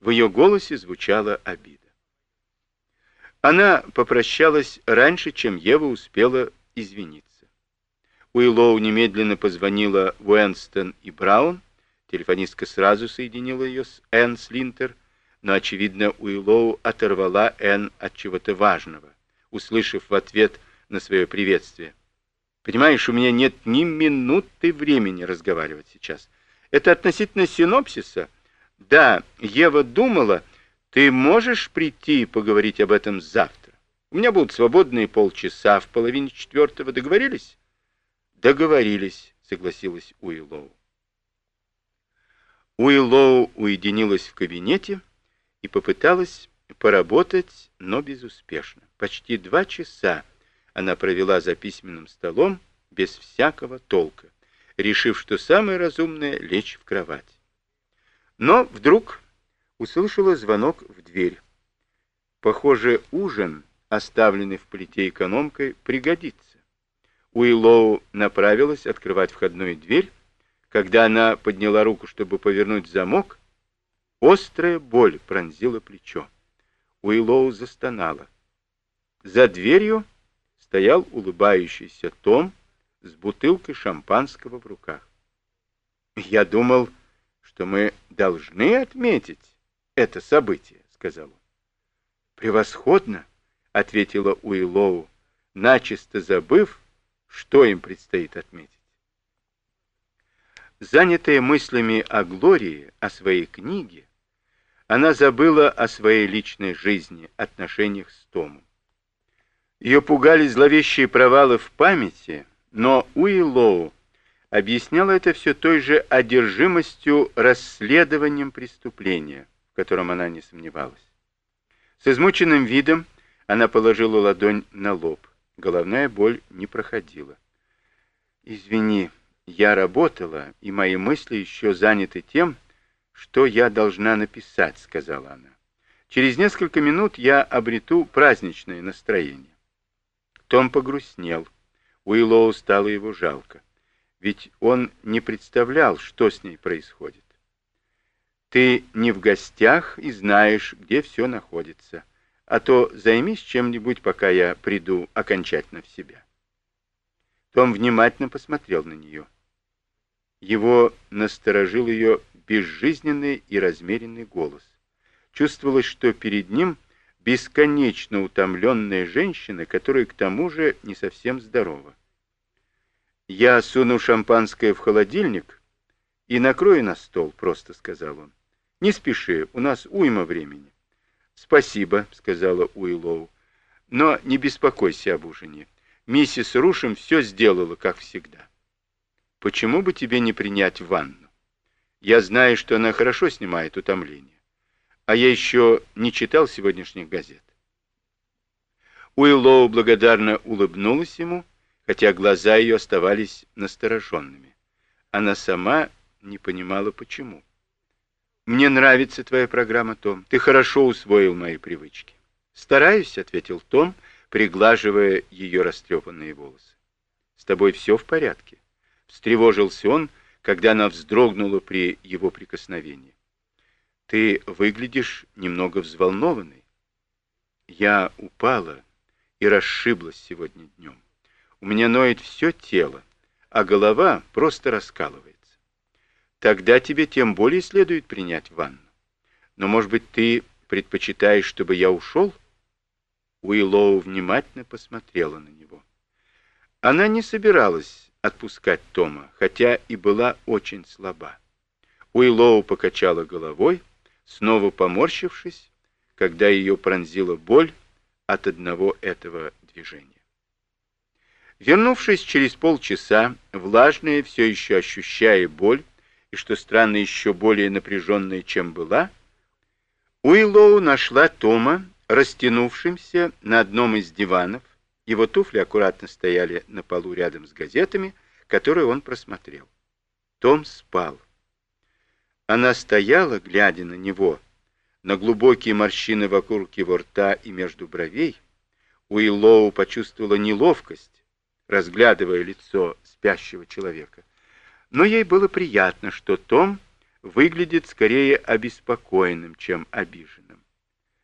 В ее голосе звучала обида. Она попрощалась раньше, чем Ева успела извиниться. Уиллоу немедленно позвонила Уэнстон и Браун. Телефонистка сразу соединила ее с Энн Слинтер, но, очевидно, Уиллоу оторвала Энн от чего-то важного, услышав в ответ на свое приветствие. «Понимаешь, у меня нет ни минуты времени разговаривать сейчас. Это относительно синопсиса. Да, Ева думала, ты можешь прийти и поговорить об этом завтра? У меня будут свободные полчаса в половине четвертого. Договорились?» «Договорились», — согласилась Уиллоу. Уиллоу уединилась в кабинете и попыталась поработать, но безуспешно. Почти два часа она провела за письменным столом без всякого толка, решив, что самое разумное — лечь в кровать. Но вдруг услышала звонок в дверь. Похоже, ужин, оставленный в плите экономкой, пригодится. Уиллоу направилась открывать входную дверь. Когда она подняла руку, чтобы повернуть замок, острая боль пронзила плечо. Уиллоу застонала. За дверью стоял улыбающийся Том с бутылкой шампанского в руках. «Я думал, что мы должны отметить это событие», — сказал он. «Превосходно», — ответила Уиллоу, начисто забыв, что им предстоит отметить. Занятая мыслями о Глории, о своей книге, она забыла о своей личной жизни, отношениях с Томом. Ее пугали зловещие провалы в памяти, но Уиллоу объясняла это все той же одержимостью расследованием преступления, в котором она не сомневалась. С измученным видом она положила ладонь на лоб. Головная боль не проходила. «Извини, я работала, и мои мысли еще заняты тем, что я должна написать», — сказала она. «Через несколько минут я обрету праздничное настроение». Том погрустнел. Уиллоу стало его жалко. Ведь он не представлял, что с ней происходит. Ты не в гостях и знаешь, где все находится. А то займись чем-нибудь, пока я приду окончательно в себя. Том внимательно посмотрел на нее. Его насторожил ее безжизненный и размеренный голос. Чувствовалось, что перед ним — бесконечно утомленная женщина, которая к тому же не совсем здорова. «Я суну шампанское в холодильник и накрою на стол», — просто сказал он. «Не спеши, у нас уйма времени». «Спасибо», — сказала Уиллоу, — «но не беспокойся об ужине. Миссис Рушем все сделала, как всегда». «Почему бы тебе не принять ванну? Я знаю, что она хорошо снимает утомление а я еще не читал сегодняшних газет. Уиллоу благодарно улыбнулась ему, хотя глаза ее оставались настороженными. Она сама не понимала, почему. «Мне нравится твоя программа, Том. Ты хорошо усвоил мои привычки». «Стараюсь», — ответил Том, приглаживая ее растрепанные волосы. «С тобой все в порядке?» Встревожился он, когда она вздрогнула при его прикосновении. Ты выглядишь немного взволнованной. Я упала и расшиблась сегодня днем. У меня ноет все тело, а голова просто раскалывается. Тогда тебе тем более следует принять ванну. Но, может быть, ты предпочитаешь, чтобы я ушел? Уиллоу внимательно посмотрела на него. Она не собиралась отпускать Тома, хотя и была очень слаба. Уиллоу покачала головой, снова поморщившись, когда ее пронзила боль от одного этого движения. Вернувшись через полчаса, влажная, все еще ощущая боль, и, что странно, еще более напряженная, чем была, Уиллоу нашла Тома, растянувшимся на одном из диванов, его туфли аккуратно стояли на полу рядом с газетами, которые он просмотрел. Том спал. Она стояла, глядя на него, на глубокие морщины вокруг его рта и между бровей. Уиллоу почувствовала неловкость, разглядывая лицо спящего человека. Но ей было приятно, что Том выглядит скорее обеспокоенным, чем обиженным.